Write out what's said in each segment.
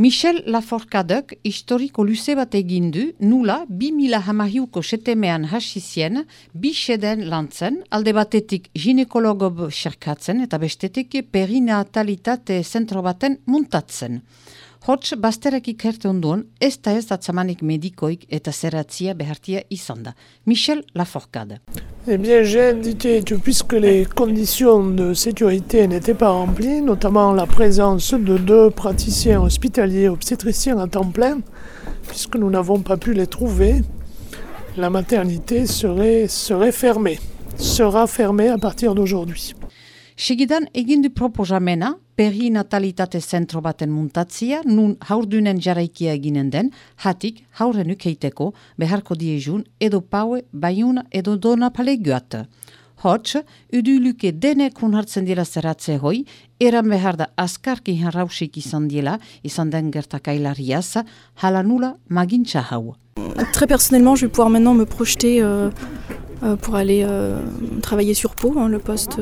Michel Laforcadek historiko luze bat egin du, nula 2000 hamahiuko setemean hasi zien, bi seden lantzen, alde batetik ginekologo xerkatzen eta bestetik perinatalitate zentro baten muntatzen. Hots, basterek ikerte onduan, ez da ez atzamanik medikoik eta zeratzia behartia izan da. Michel Laforcade. Eh bien, j'ai indiqué que puisque les conditions de sécurité n'étaient pas remplies, notamment la présence de deux praticiens hospitaliers obstétriciens à temps plein, puisque nous n'avons pas pu les trouver, la maternité serait, serait fermée, sera fermée à partir d'aujourd'hui. Segidan egin du proposamena, muntatzia, nun haurdunen jaraikia eginen hatik haurrenuk eiteko beharko diejun edo paue baiuna edo dona paleguat. Hots, denek hartzen dira zeratze hoi, eran behar da askarki harrausik izan dira, izan den gertakailariaz, hala nula magintza. Très personnellement, je vais pouvoir maintenant me projeter euh, euh, pour aller euh, travailler sur Pau, hein, le poste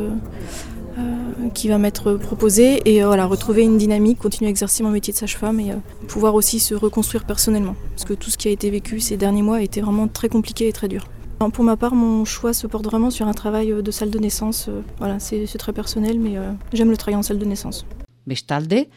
qui va m'être proposé et euh, voilà, retrouver une dynamique, continuer à exercer mon métier de sage-femme et euh, pouvoir aussi se reconstruire personnellement. Parce que tout ce qui a été vécu ces derniers mois a été vraiment très compliqué et très dur. Pour ma part, mon choix se porte vraiment sur un travail de salle de naissance. Voilà, c'est très personnel, mais j'aime le travail en salle de naissance. Bestalde.